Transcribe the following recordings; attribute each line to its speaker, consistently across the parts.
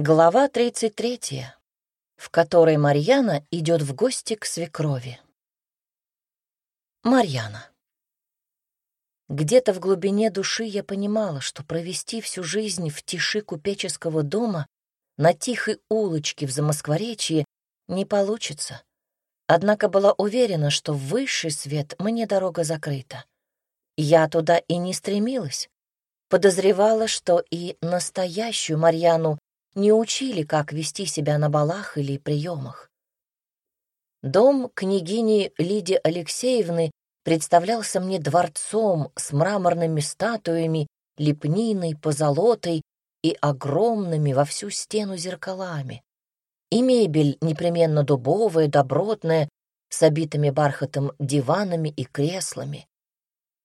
Speaker 1: Глава 33, в которой Марьяна идет в гости к свекрови. Марьяна. Где-то в глубине души я понимала, что провести всю жизнь в тиши купеческого дома на тихой улочке в Замоскворечье не получится. Однако была уверена, что в высший свет мне дорога закрыта. Я туда и не стремилась. Подозревала, что и настоящую Марьяну не учили, как вести себя на балах или приемах. Дом княгини Лидии Алексеевны представлялся мне дворцом с мраморными статуями, лепниной, позолотой и огромными во всю стену зеркалами. И мебель непременно дубовая, добротная, с обитыми бархатом диванами и креслами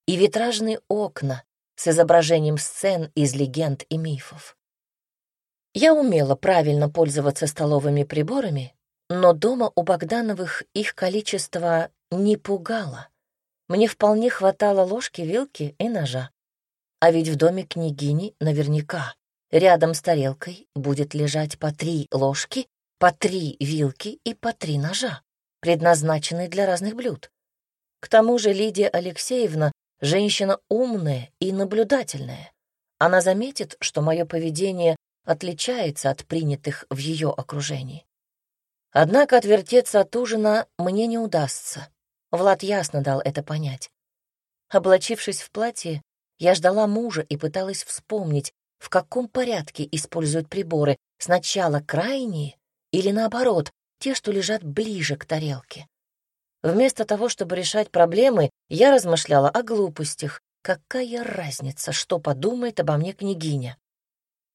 Speaker 1: и витражные окна с изображением сцен из легенд и мифов. Я умела правильно пользоваться столовыми приборами, но дома у Богдановых их количество не пугало. Мне вполне хватало ложки, вилки и ножа. А ведь в доме княгини наверняка рядом с тарелкой будет лежать по три ложки, по три вилки и по три ножа, предназначенные для разных блюд. К тому же Лидия Алексеевна Женщина умная и наблюдательная. Она заметит, что мое поведение отличается от принятых в ее окружении. Однако отвертеться от ужина мне не удастся. Влад ясно дал это понять. Облачившись в платье, я ждала мужа и пыталась вспомнить, в каком порядке используют приборы, сначала крайние или, наоборот, те, что лежат ближе к тарелке. Вместо того, чтобы решать проблемы, я размышляла о глупостях. Какая разница, что подумает обо мне княгиня?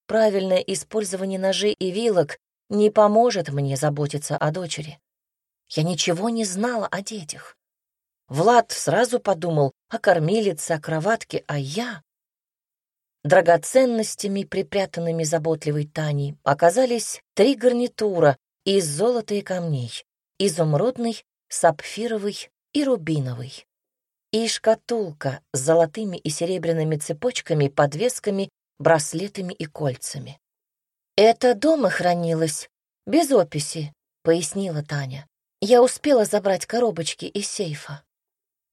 Speaker 1: Правильное использование ножей и вилок не поможет мне заботиться о дочери. Я ничего не знала о детях. Влад сразу подумал о кормилице, о кроватке, а я... Драгоценностями, припрятанными заботливой Таней, оказались три гарнитура из золота и камней, изумрудный, сапфировый и рубиновый. И шкатулка с золотыми и серебряными цепочками, подвесками, браслетами и кольцами. «Это дома хранилось, без описи», — пояснила Таня. «Я успела забрать коробочки из сейфа».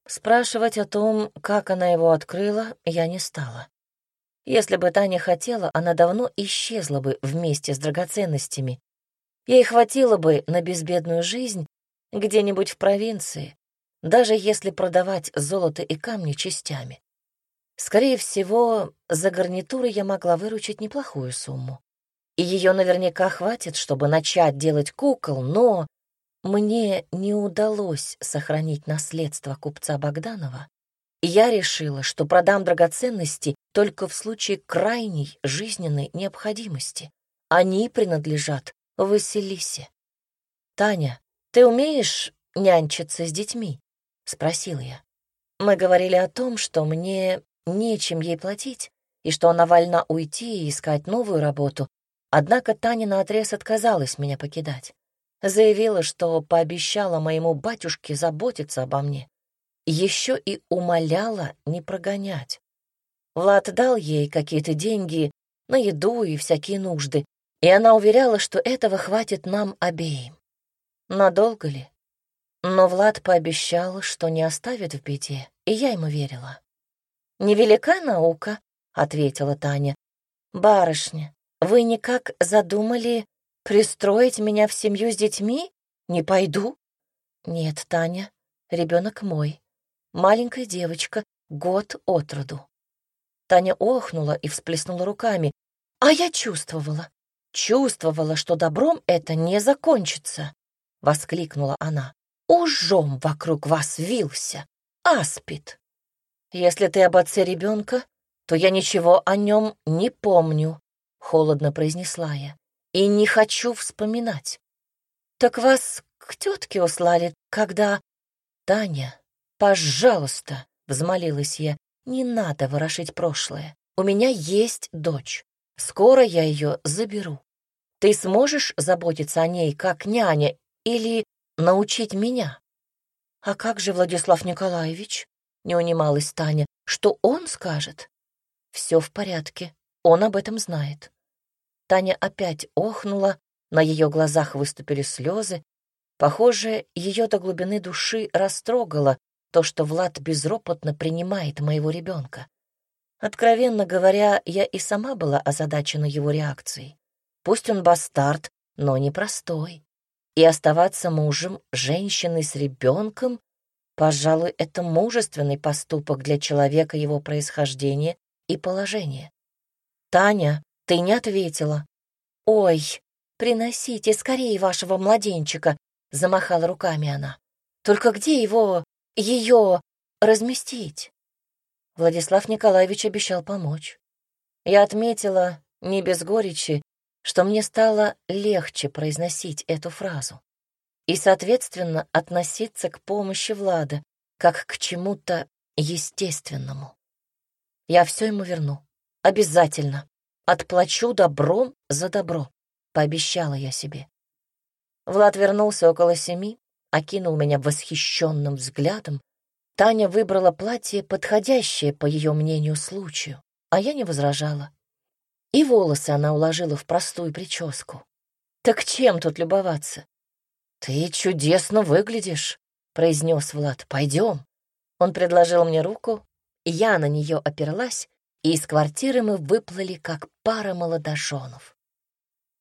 Speaker 1: Спрашивать о том, как она его открыла, я не стала. Если бы Таня хотела, она давно исчезла бы вместе с драгоценностями. Ей хватило бы на безбедную жизнь где-нибудь в провинции, даже если продавать золото и камни частями. Скорее всего, за гарнитуры я могла выручить неплохую сумму. И ее наверняка хватит, чтобы начать делать кукол, но мне не удалось сохранить наследство купца Богданова, и я решила, что продам драгоценности только в случае крайней жизненной необходимости. Они принадлежат Василисе. Таня, «Ты умеешь нянчиться с детьми?» — спросил я. Мы говорили о том, что мне нечем ей платить, и что она вольна уйти и искать новую работу, однако Таня наотрез отказалась меня покидать. Заявила, что пообещала моему батюшке заботиться обо мне. Еще и умоляла не прогонять. Влад дал ей какие-то деньги на еду и всякие нужды, и она уверяла, что этого хватит нам обеим. Надолго ли? Но Влад пообещал, что не оставит в беде, и я ему верила. «Невелика наука», — ответила Таня. «Барышня, вы никак задумали пристроить меня в семью с детьми? Не пойду?» «Нет, Таня, ребенок мой. Маленькая девочка, год от роду». Таня охнула и всплеснула руками. «А я чувствовала, чувствовала, что добром это не закончится. — воскликнула она. «Ужом вокруг вас вился, аспид. Если ты об отце ребенка, то я ничего о нем не помню», — холодно произнесла я. «И не хочу вспоминать». «Так вас к тетке услали, когда...» «Таня, пожалуйста», — взмолилась я, — «не надо ворошить прошлое. У меня есть дочь. Скоро я ее заберу. Ты сможешь заботиться о ней, как няня, или научить меня? А как же Владислав Николаевич? Не унималась Таня. Что он скажет? Все в порядке, он об этом знает. Таня опять охнула, на ее глазах выступили слезы. Похоже, ее до глубины души растрогало то, что Влад безропотно принимает моего ребенка. Откровенно говоря, я и сама была озадачена его реакцией. Пусть он бастард, но непростой. И оставаться мужем женщины с ребенком, пожалуй, это мужественный поступок для человека его происхождения и положения. «Таня, ты не ответила». «Ой, приносите скорее вашего младенчика», — замахала руками она. «Только где его, ее разместить?» Владислав Николаевич обещал помочь. Я отметила, не без горечи, что мне стало легче произносить эту фразу и, соответственно, относиться к помощи Влада как к чему-то естественному. Я все ему верну. Обязательно. Отплачу добром за добро, пообещала я себе. Влад вернулся около семи, окинул меня восхищенным взглядом, Таня выбрала платье, подходящее, по ее мнению, случаю, а я не возражала. И волосы она уложила в простую прическу. Так чем тут любоваться? «Ты чудесно выглядишь», — произнес Влад. «Пойдем». Он предложил мне руку, я на нее оперлась, и из квартиры мы выплыли, как пара молодоженов.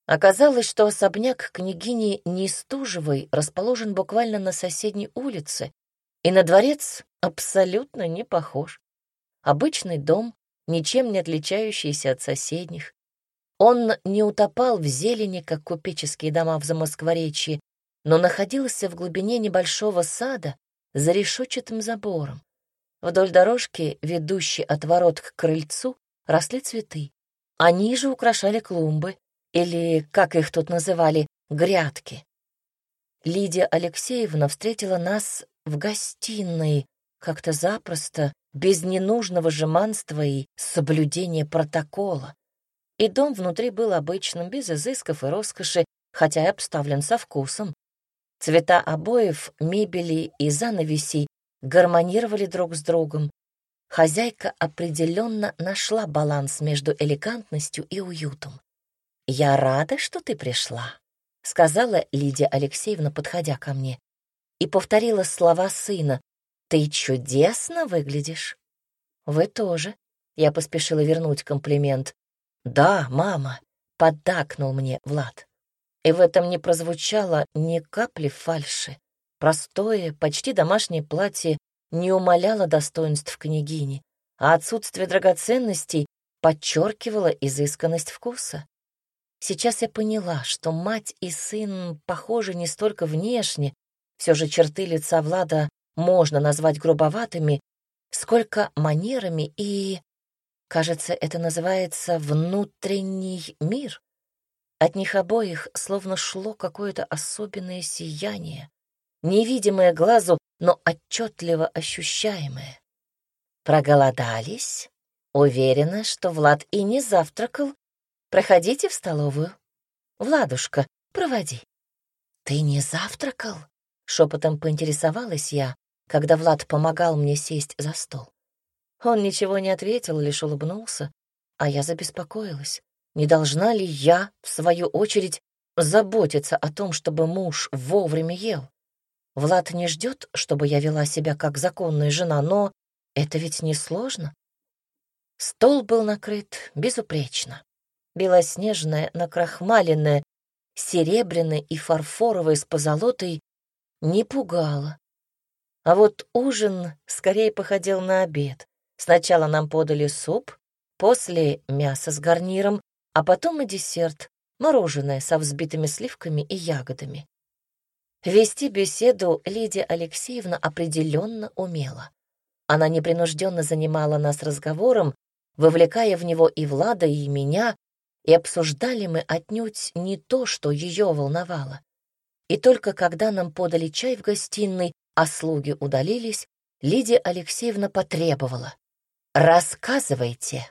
Speaker 1: Оказалось, что особняк княгини Нестужевой расположен буквально на соседней улице, и на дворец абсолютно не похож. Обычный дом, ничем не отличающийся от соседних. Он не утопал в зелени, как купеческие дома в Замоскворечье, но находился в глубине небольшого сада за решетчатым забором. Вдоль дорожки, ведущей от ворот к крыльцу, росли цветы. Они же украшали клумбы, или, как их тут называли, грядки. Лидия Алексеевна встретила нас в гостиной, как-то запросто, без ненужного жеманства и соблюдения протокола. И дом внутри был обычным, без изысков и роскоши, хотя и обставлен со вкусом. Цвета обоев, мебели и занавесей гармонировали друг с другом. Хозяйка определенно нашла баланс между элегантностью и уютом. «Я рада, что ты пришла», — сказала Лидия Алексеевна, подходя ко мне и повторила слова сына. «Ты чудесно выглядишь». «Вы тоже». Я поспешила вернуть комплимент. «Да, мама», — поддакнул мне Влад. И в этом не прозвучало ни капли фальши. Простое, почти домашнее платье не умаляло достоинств княгини, а отсутствие драгоценностей подчеркивало изысканность вкуса. Сейчас я поняла, что мать и сын похожи не столько внешне, все же черты лица Влада можно назвать грубоватыми, сколько манерами и... Кажется, это называется внутренний мир. От них обоих словно шло какое-то особенное сияние, невидимое глазу, но отчетливо ощущаемое. Проголодались? Уверена, что Влад и не завтракал. Проходите в столовую. Владушка, проводи. Ты не завтракал? Шепотом поинтересовалась я, когда Влад помогал мне сесть за стол. Он ничего не ответил, лишь улыбнулся, а я забеспокоилась. Не должна ли я, в свою очередь, заботиться о том, чтобы муж вовремя ел? Влад не ждет, чтобы я вела себя как законная жена, но это ведь не сложно. Стол был накрыт безупречно. Белоснежная, накрахмаленная, серебряная и фарфоровая с позолотой не пугало. А вот ужин скорее походил на обед. Сначала нам подали суп, после мясо с гарниром, а потом и десерт, мороженое со взбитыми сливками и ягодами. Вести беседу Лидия Алексеевна определенно умела. Она непринужденно занимала нас разговором, вовлекая в него и Влада, и меня, и обсуждали мы отнюдь не то, что ее волновало. И только когда нам подали чай в гостиной, а слуги удалились, Лидия Алексеевна потребовала. «Рассказывайте,